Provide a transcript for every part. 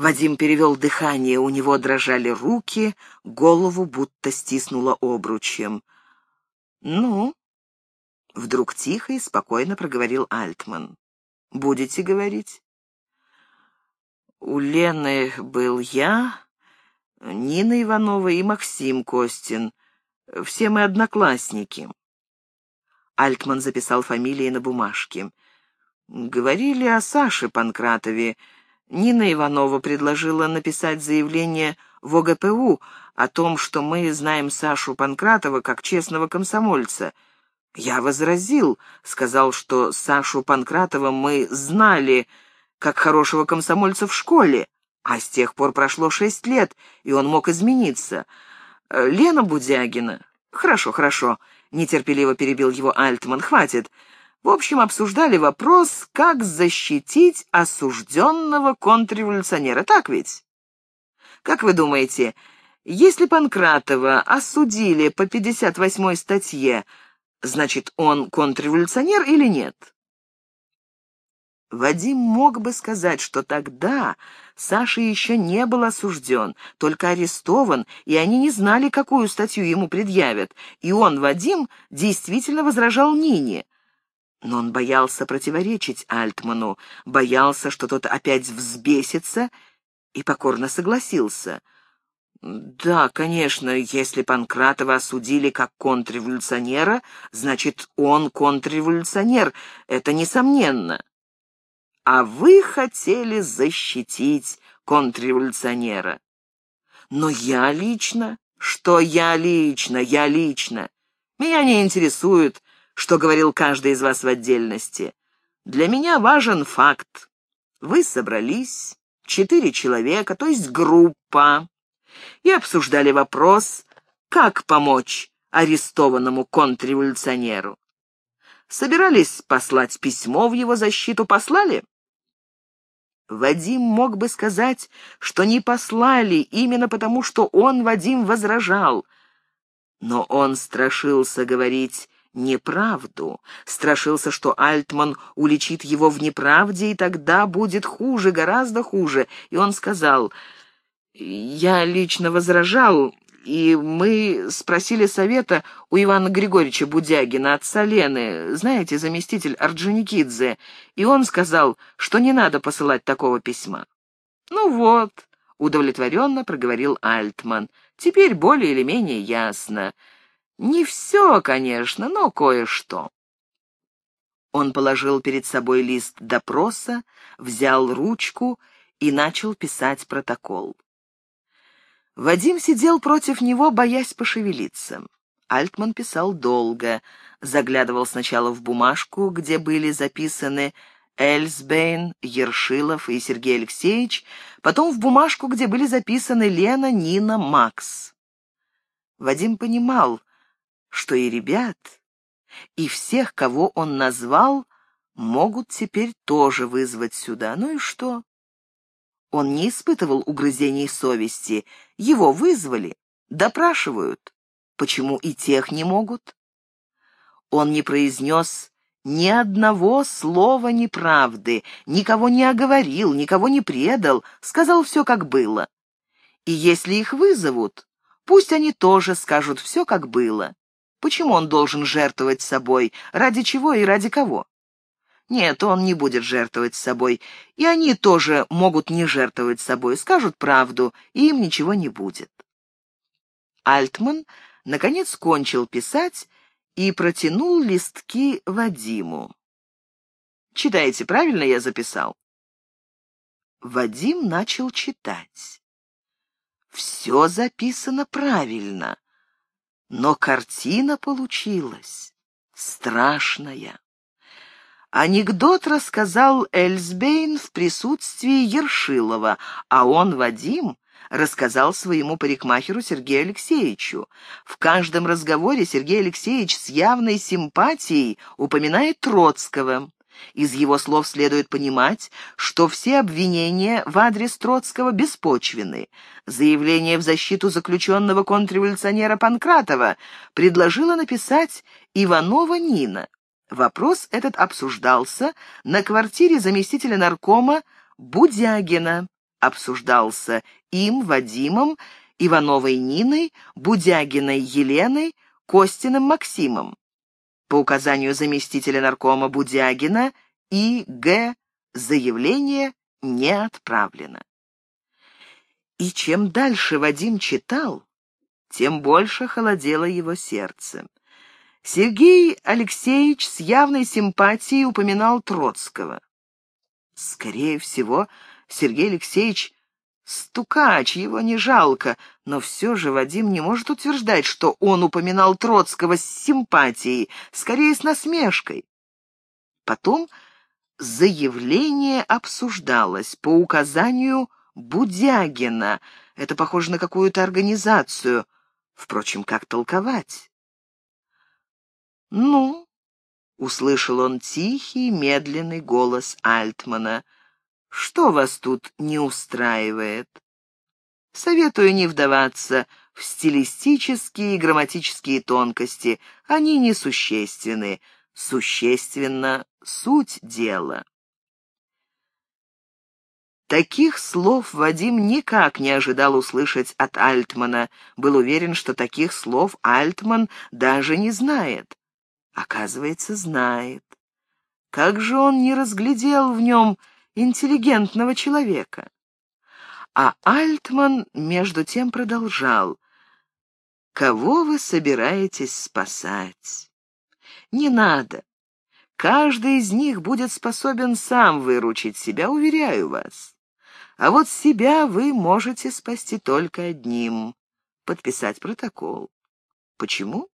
Вадим перевел дыхание, у него дрожали руки, голову будто стиснуло обручем. «Ну?» — вдруг тихо и спокойно проговорил Альтман. «Будете говорить?» «У Лены был я, Нина Иванова и Максим Костин. Все мы одноклассники». Альтман записал фамилии на бумажке. «Говорили о Саше Панкратове. Нина Иванова предложила написать заявление в ОГПУ о том, что мы знаем Сашу Панкратова как честного комсомольца. Я возразил, сказал, что Сашу Панкратова мы знали как хорошего комсомольца в школе, а с тех пор прошло шесть лет, и он мог измениться. Лена Будягина... Хорошо, хорошо. — нетерпеливо перебил его Альтман. «Хватит. В общем, обсуждали вопрос, как защитить осужденного контрреволюционера. Так ведь? Как вы думаете, если Панкратова осудили по 58-й статье, значит, он контрреволюционер или нет?» Вадим мог бы сказать, что тогда Саша еще не был осужден, только арестован, и они не знали, какую статью ему предъявят, и он, Вадим, действительно возражал Нине. Но он боялся противоречить Альтману, боялся, что тот опять взбесится, и покорно согласился. «Да, конечно, если Панкратова осудили как контрреволюционера, значит, он контрреволюционер, это несомненно» а вы хотели защитить контрреволюционера. Но я лично... Что я лично? Я лично. Меня не интересует, что говорил каждый из вас в отдельности. Для меня важен факт. Вы собрались, четыре человека, то есть группа, и обсуждали вопрос, как помочь арестованному контрреволюционеру. Собирались послать письмо в его защиту, послали? Вадим мог бы сказать, что не послали именно потому, что он, Вадим, возражал. Но он страшился говорить неправду, страшился, что Альтман уличит его в неправде, и тогда будет хуже, гораздо хуже. И он сказал, «Я лично возражал, и мы спросили совета у Ивана Григорьевича Будягина, отца Лены, знаете, заместитель Орджоникидзе, и он сказал, что не надо посылать такого письма. «Ну вот», — удовлетворенно проговорил Альтман, — «теперь более или менее ясно. Не все, конечно, но кое-что». Он положил перед собой лист допроса, взял ручку и начал писать протокол. Вадим сидел против него, боясь пошевелиться. Альтман писал долго, заглядывал сначала в бумажку, где были записаны Эльсбейн, Ершилов и Сергей Алексеевич, потом в бумажку, где были записаны Лена, Нина, Макс. Вадим понимал, что и ребят, и всех, кого он назвал, могут теперь тоже вызвать сюда. Ну и что? Он не испытывал угрызений совести. Его вызвали, допрашивают. Почему и тех не могут? Он не произнес ни одного слова неправды, никого не оговорил, никого не предал, сказал все, как было. И если их вызовут, пусть они тоже скажут все, как было. Почему он должен жертвовать собой? Ради чего и ради кого? Нет, он не будет жертвовать собой, и они тоже могут не жертвовать собой, скажут правду, и им ничего не будет. Альтман, наконец, кончил писать и протянул листки Вадиму. «Читаете, правильно я записал?» Вадим начал читать. Все записано правильно, но картина получилась страшная. Анекдот рассказал Эльсбейн в присутствии Ершилова, а он, Вадим, рассказал своему парикмахеру Сергею Алексеевичу. В каждом разговоре Сергей Алексеевич с явной симпатией упоминает Троцкого. Из его слов следует понимать, что все обвинения в адрес Троцкого беспочвены. Заявление в защиту заключенного контрреволюционера Панкратова предложила написать Иванова Нина. Вопрос этот обсуждался на квартире заместителя наркома Будягина обсуждался им, Вадимом, Ивановой Ниной, Будягиной Еленой, Костиным Максимом. По указанию заместителя наркома Будягина и Г. Заявление не отправлено. И чем дальше Вадим читал, тем больше холодело его сердце. Сергей Алексеевич с явной симпатией упоминал Троцкого. Скорее всего, Сергей Алексеевич стукач, его не жалко, но все же Вадим не может утверждать, что он упоминал Троцкого с симпатией, скорее с насмешкой. Потом заявление обсуждалось по указанию Будягина. Это похоже на какую-то организацию. Впрочем, как толковать? «Ну?» — услышал он тихий, медленный голос Альтмана. «Что вас тут не устраивает?» Советую не вдаваться в стилистические и грамматические тонкости. Они несущественны. Существенна суть дела. Таких слов Вадим никак не ожидал услышать от Альтмана. Был уверен, что таких слов Альтман даже не знает. Оказывается, знает. Как же он не разглядел в нем интеллигентного человека? А Альтман между тем продолжал. «Кого вы собираетесь спасать? Не надо. Каждый из них будет способен сам выручить себя, уверяю вас. А вот себя вы можете спасти только одним — подписать протокол. Почему?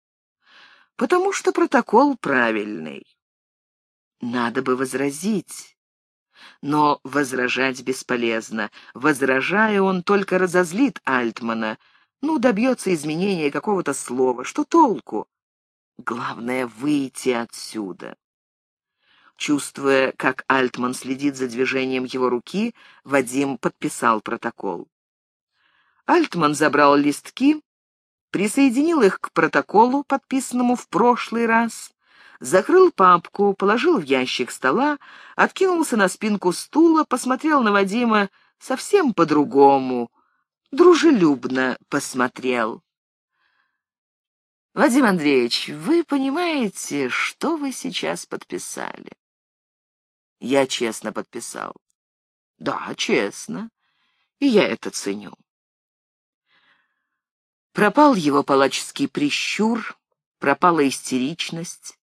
Потому что протокол правильный. Надо бы возразить. Но возражать бесполезно. Возражая, он только разозлит Альтмана. Ну, добьется изменения какого-то слова. Что толку? Главное — выйти отсюда. Чувствуя, как Альтман следит за движением его руки, Вадим подписал протокол. Альтман забрал листки, присоединил их к протоколу, подписанному в прошлый раз, закрыл папку, положил в ящик стола, откинулся на спинку стула, посмотрел на Вадима совсем по-другому, дружелюбно посмотрел. «Вадим Андреевич, вы понимаете, что вы сейчас подписали?» Я честно подписал. Да, честно. И я это ценю. Пропал его палаческий прищур, пропала истеричность.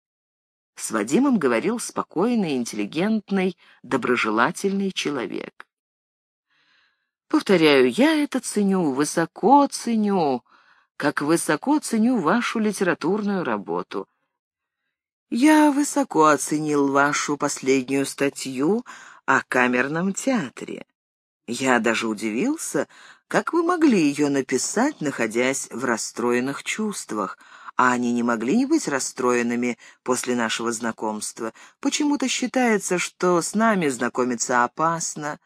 С Вадимом говорил спокойный, интеллигентный, доброжелательный человек. Повторяю, я это ценю, высоко ценю, как высоко ценю вашу литературную работу. Я высоко оценил вашу последнюю статью о камерном театре. Я даже удивился, как вы могли ее написать, находясь в расстроенных чувствах, а они не могли не быть расстроенными после нашего знакомства. Почему-то считается, что с нами знакомиться опасно,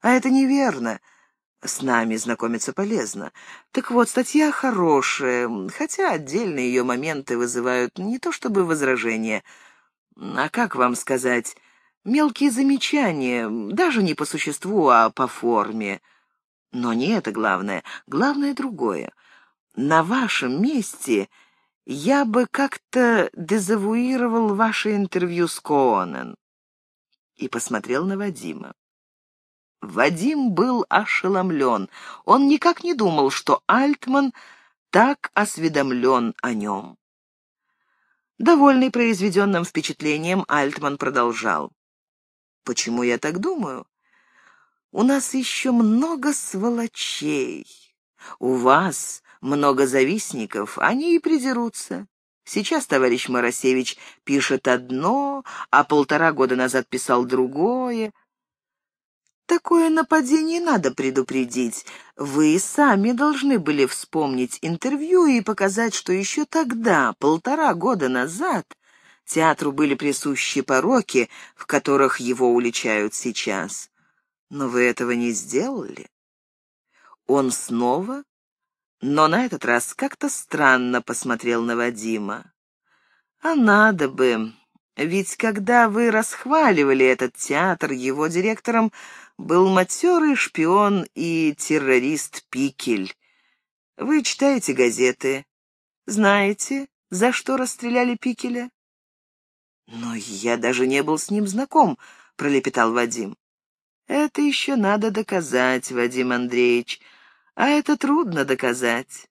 а это неверно — с нами знакомиться полезно. Так вот, статья хорошая, хотя отдельные ее моменты вызывают не то чтобы возражения, а как вам сказать, мелкие замечания, даже не по существу, а по форме. Но не это главное, главное другое. На вашем месте я бы как-то дезавуировал ваше интервью с Коонен. И посмотрел на Вадима. Вадим был ошеломлен. Он никак не думал, что Альтман так осведомлен о нем. Довольный произведенным впечатлением, Альтман продолжал. «Почему я так думаю? У нас еще много сволочей. У вас много завистников, они и придерутся. Сейчас товарищ Моросевич пишет одно, а полтора года назад писал другое. Такое нападение надо предупредить. Вы сами должны были вспомнить интервью и показать, что еще тогда, полтора года назад, театру были присущи пороки, в которых его уличают сейчас. Но вы этого не сделали. Он снова, но на этот раз как-то странно посмотрел на Вадима. А надо бы, Ведь когда вы расхваливали этот театр, его директором был матерый шпион и террорист Пикель. Вы читаете газеты. Знаете, за что расстреляли Пикеля? «Но я даже не был с ним знаком», — пролепетал Вадим. «Это еще надо доказать, Вадим Андреевич, а это трудно доказать.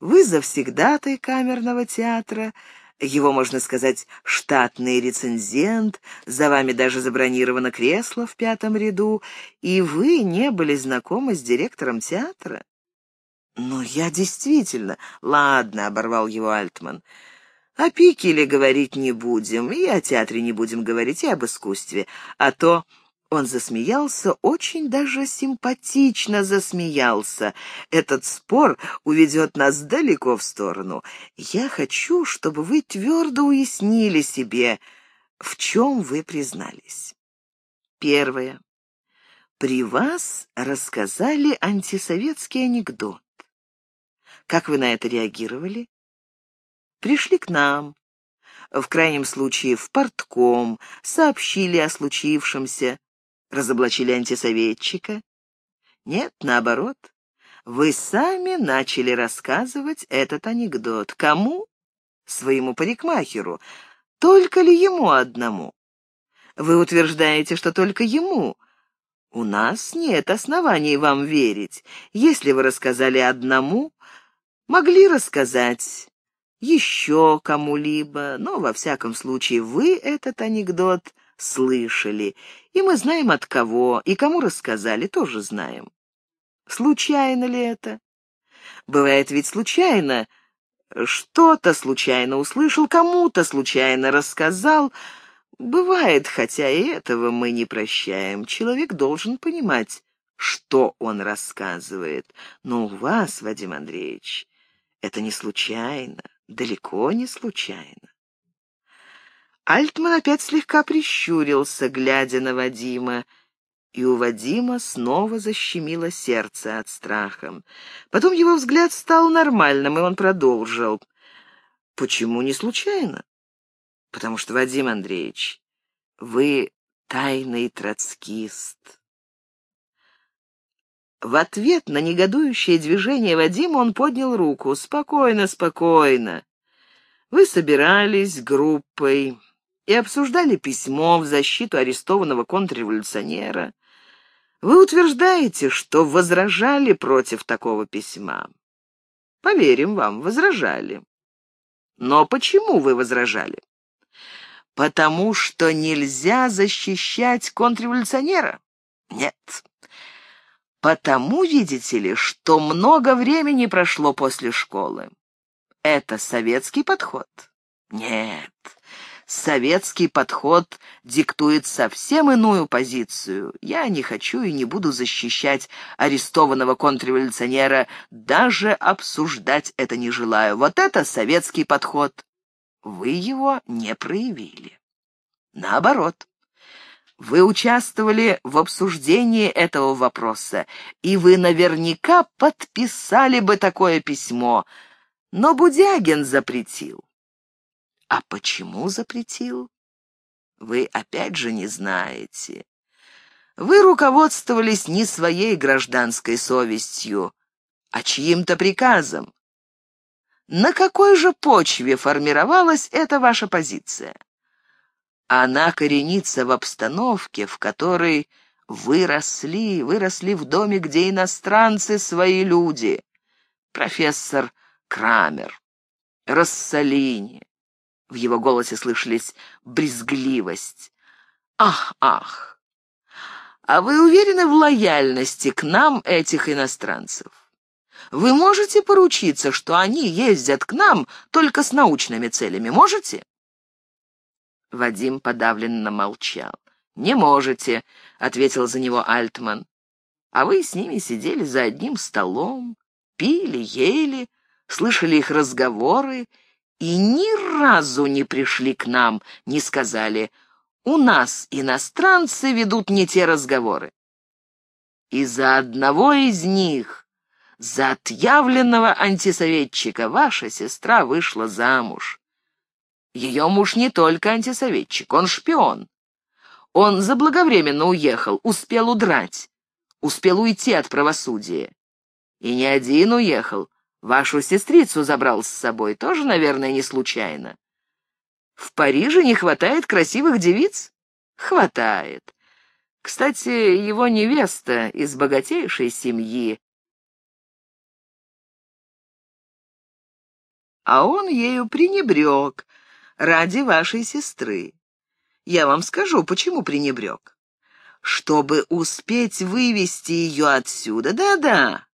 Вы завсегдатай камерного театра, его, можно сказать, штатный рецензент, за вами даже забронировано кресло в пятом ряду, и вы не были знакомы с директором театра. «Но я действительно...» «Ладно», — оборвал его Альтман, — о Пикеле говорить не будем, и о театре не будем говорить, и об искусстве. А то он засмеялся, очень даже симпатично засмеялся. Этот спор уведет нас далеко в сторону. Я хочу, чтобы вы твердо уяснили себе, в чем вы признались. Первое. При вас рассказали антисоветский анекдот. Как вы на это реагировали? пришли к нам, в крайнем случае в портком, сообщили о случившемся, разоблачили антисоветчика. Нет, наоборот, вы сами начали рассказывать этот анекдот. Кому? Своему парикмахеру. Только ли ему одному? Вы утверждаете, что только ему. У нас нет оснований вам верить. Если вы рассказали одному, могли рассказать еще кому-либо, но, во всяком случае, вы этот анекдот слышали, и мы знаем от кого, и кому рассказали, тоже знаем. Случайно ли это? Бывает ведь случайно. Что-то случайно услышал, кому-то случайно рассказал. Бывает, хотя и этого мы не прощаем. Человек должен понимать, что он рассказывает. Но у вас, Вадим Андреевич, это не случайно. Далеко не случайно. Альтман опять слегка прищурился, глядя на Вадима, и у Вадима снова защемило сердце от страха. Потом его взгляд стал нормальным, и он продолжил. «Почему не случайно?» «Потому что, Вадим Андреевич, вы тайный троцкист». В ответ на негодующее движение Вадима он поднял руку. «Спокойно, спокойно. Вы собирались группой и обсуждали письмо в защиту арестованного контрреволюционера. Вы утверждаете, что возражали против такого письма. Поверим вам, возражали. Но почему вы возражали? Потому что нельзя защищать контрреволюционера? Нет. Потому, видите ли, что много времени прошло после школы. Это советский подход? Нет. Советский подход диктует совсем иную позицию. Я не хочу и не буду защищать арестованного контрреволюционера, даже обсуждать это не желаю. Вот это советский подход. Вы его не проявили. Наоборот. Вы участвовали в обсуждении этого вопроса, и вы наверняка подписали бы такое письмо, но Будягин запретил. А почему запретил? Вы опять же не знаете. Вы руководствовались не своей гражданской совестью, а чьим-то приказом. На какой же почве формировалась эта ваша позиция? Она коренится в обстановке, в которой выросли, выросли в доме, где иностранцы свои люди. Профессор Крамер, Рассалини. В его голосе слышались брезгливость. Ах, ах! А вы уверены в лояльности к нам этих иностранцев? Вы можете поручиться, что они ездят к нам только с научными целями? Можете? Вадим подавленно молчал. «Не можете», — ответил за него Альтман. «А вы с ними сидели за одним столом, пили, ели, слышали их разговоры и ни разу не пришли к нам, не сказали, у нас иностранцы ведут не те разговоры. И за одного из них, за отъявленного антисоветчика, ваша сестра вышла замуж. Ее муж не только антисоветчик, он шпион. Он заблаговременно уехал, успел удрать, успел уйти от правосудия. И не один уехал, вашу сестрицу забрал с собой, тоже, наверное, не случайно. В Париже не хватает красивых девиц? Хватает. Кстати, его невеста из богатейшей семьи. А он ею пренебрег ради вашей сестры. Я вам скажу, почему пренебрег. Чтобы успеть вывести ее отсюда, да-да.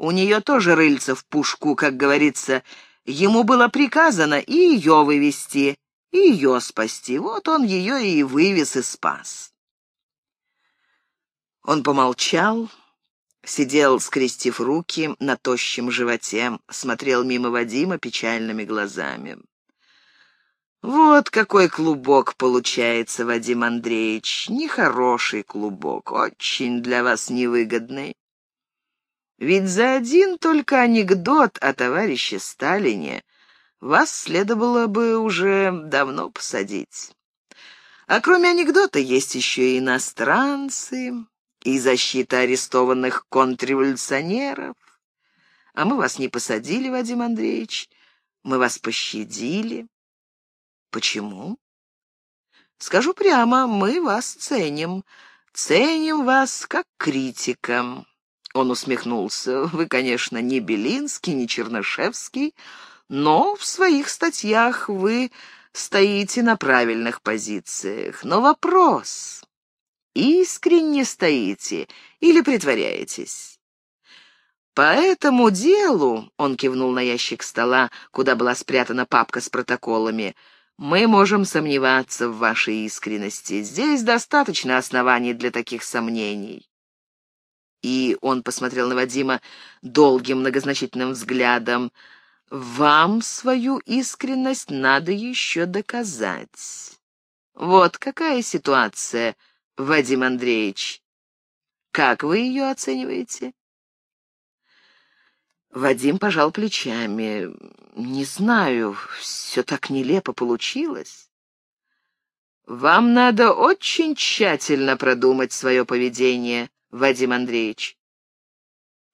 У нее тоже рыльца в пушку, как говорится. Ему было приказано и ее вывести, и ее спасти. Вот он ее и вывез и спас. Он помолчал, сидел, скрестив руки на тощем животе, смотрел мимо Вадима печальными глазами. «Вот какой клубок получается, Вадим Андреевич. Нехороший клубок, очень для вас невыгодный. Ведь за один только анекдот о товарище Сталине вас следовало бы уже давно посадить. А кроме анекдота есть еще и иностранцы, и защита арестованных контрреволюционеров. А мы вас не посадили, Вадим Андреевич, мы вас пощадили. Почему? Скажу прямо, мы вас ценим. Ценим вас как критика. Он усмехнулся. Вы, конечно, не Белинский, не Чернышевский, но в своих статьях вы стоите на правильных позициях. Но вопрос, искренне стоите или притворяетесь? По этому делу, он кивнул на ящик стола, куда была спрятана папка с протоколами, — мы можем сомневаться в вашей искренности. Здесь достаточно оснований для таких сомнений. И он посмотрел на Вадима долгим многозначительным взглядом. Вам свою искренность надо еще доказать. Вот какая ситуация, Вадим Андреевич. Как вы ее оцениваете? Вадим пожал плечами. «Не знаю, все так нелепо получилось». «Вам надо очень тщательно продумать свое поведение, Вадим Андреевич».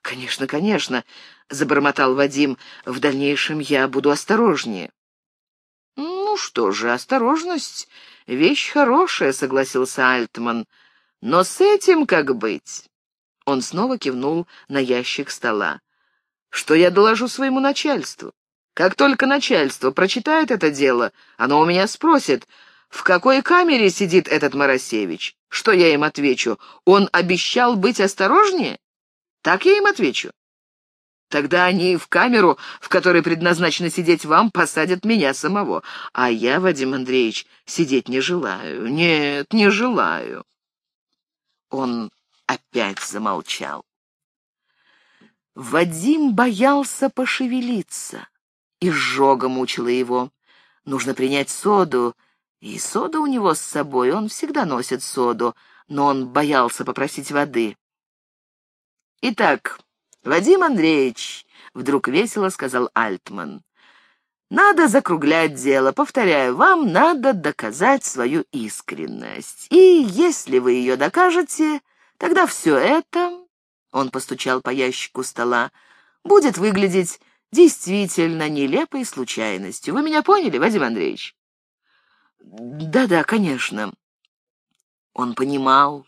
«Конечно, конечно», — забормотал Вадим. «В дальнейшем я буду осторожнее». «Ну что же, осторожность — вещь хорошая», — согласился Альтман. «Но с этим как быть?» Он снова кивнул на ящик стола что я доложу своему начальству. Как только начальство прочитает это дело, оно у меня спросит, в какой камере сидит этот Моросевич. Что я им отвечу? Он обещал быть осторожнее? Так я им отвечу. Тогда они в камеру, в которой предназначено сидеть вам, посадят меня самого. А я, Вадим Андреевич, сидеть не желаю. Нет, не желаю. Он опять замолчал. Вадим боялся пошевелиться. Изжога мучила его. Нужно принять соду, и сода у него с собой, он всегда носит соду, но он боялся попросить воды. «Итак, Вадим Андреевич», — вдруг весело сказал Альтман, — «надо закруглять дело. Повторяю, вам надо доказать свою искренность. И если вы ее докажете, тогда все это он постучал по ящику стола. «Будет выглядеть действительно нелепой случайностью. Вы меня поняли, Вадим Андреевич?» «Да-да, конечно». Он понимал,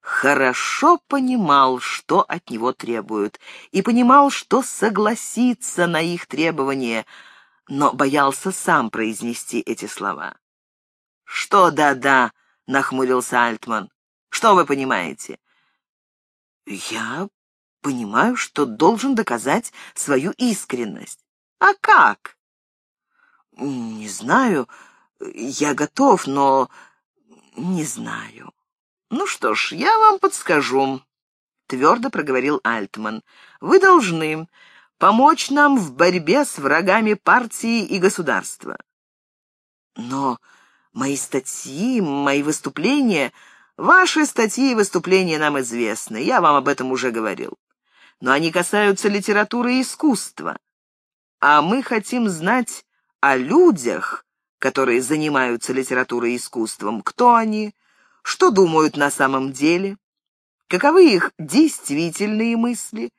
хорошо понимал, что от него требуют, и понимал, что согласится на их требования, но боялся сам произнести эти слова. «Что да-да?» — нахмурился Альтман. «Что вы понимаете? Я понимаю, что должен доказать свою искренность. А как? Не знаю. Я готов, но не знаю. Ну что ж, я вам подскажу, твердо проговорил Альтман. Вы должны помочь нам в борьбе с врагами партии и государства. Но мои статьи, мои выступления Ваши статьи и выступления нам известны, я вам об этом уже говорил. Но они касаются литературы и искусства. А мы хотим знать о людях, которые занимаются литературой и искусством. Кто они? Что думают на самом деле? Каковы их действительные мысли?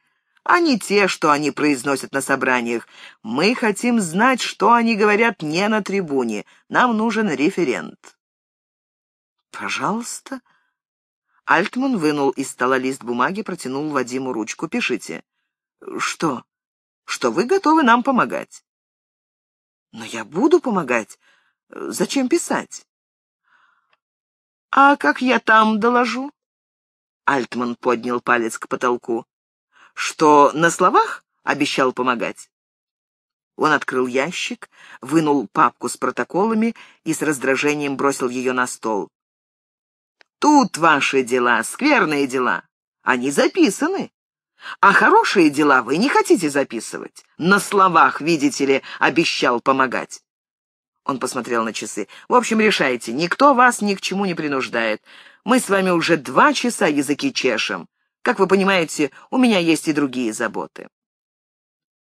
а не те, что они произносят на собраниях. Мы хотим знать, что они говорят не на трибуне. Нам нужен референт. Пожалуйста. Альтман вынул из стола лист бумаги, протянул Вадиму ручку. Пишите. Что? Что вы готовы нам помогать. Но я буду помогать. Зачем писать? А как я там доложу? Альтман поднял палец к потолку что на словах обещал помогать. Он открыл ящик, вынул папку с протоколами и с раздражением бросил ее на стол. «Тут ваши дела, скверные дела. Они записаны. А хорошие дела вы не хотите записывать. На словах, видите ли, обещал помогать». Он посмотрел на часы. «В общем, решайте, никто вас ни к чему не принуждает. Мы с вами уже два часа языки чешем. Как вы понимаете, у меня есть и другие заботы».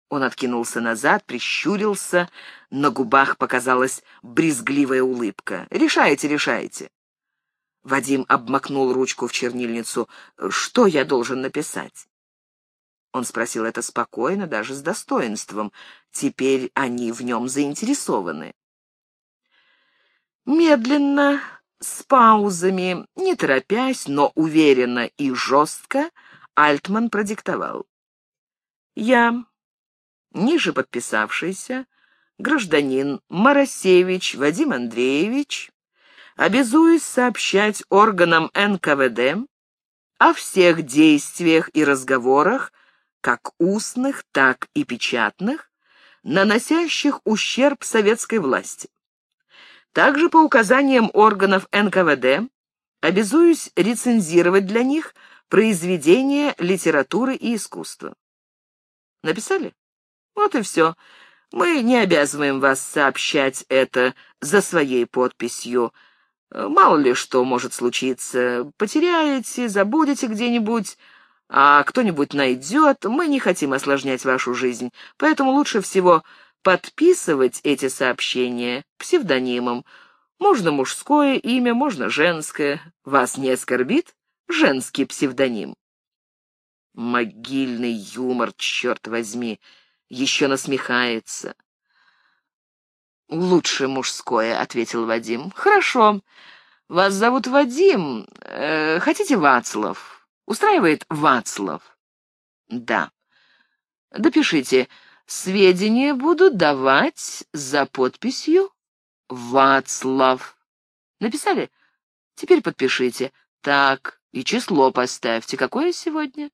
Он откинулся назад, прищурился, на губах показалась брезгливая улыбка. «Решайте, решайте». Вадим обмакнул ручку в чернильницу. «Что я должен написать?» Он спросил это спокойно, даже с достоинством. Теперь они в нем заинтересованы. Медленно, с паузами, не торопясь, но уверенно и жестко, Альтман продиктовал. «Я, ниже подписавшийся, гражданин Моросевич Вадим Андреевич, обязуюсь сообщать органам НКВД о всех действиях и разговорах, как устных, так и печатных, наносящих ущерб советской власти. Также по указаниям органов НКВД обязуюсь рецензировать для них произведения литературы и искусства. Написали? Вот и все. Мы не обязываем вас сообщать это за своей подписью. Мало ли что может случиться. Потеряете, забудете где-нибудь, а кто-нибудь найдет. Мы не хотим осложнять вашу жизнь, поэтому лучше всего подписывать эти сообщения псевдонимом. Можно мужское имя, можно женское. Вас не оскорбит женский псевдоним? Могильный юмор, черт возьми, еще насмехается. «Лучше мужское», — ответил Вадим. «Хорошо. Вас зовут Вадим. Э, хотите Вацлав? Устраивает Вацлав?» «Да». «Допишите сведения буду давать за подписью Вацлав. Написали? Теперь подпишите. Так, и число поставьте. Какое сегодня?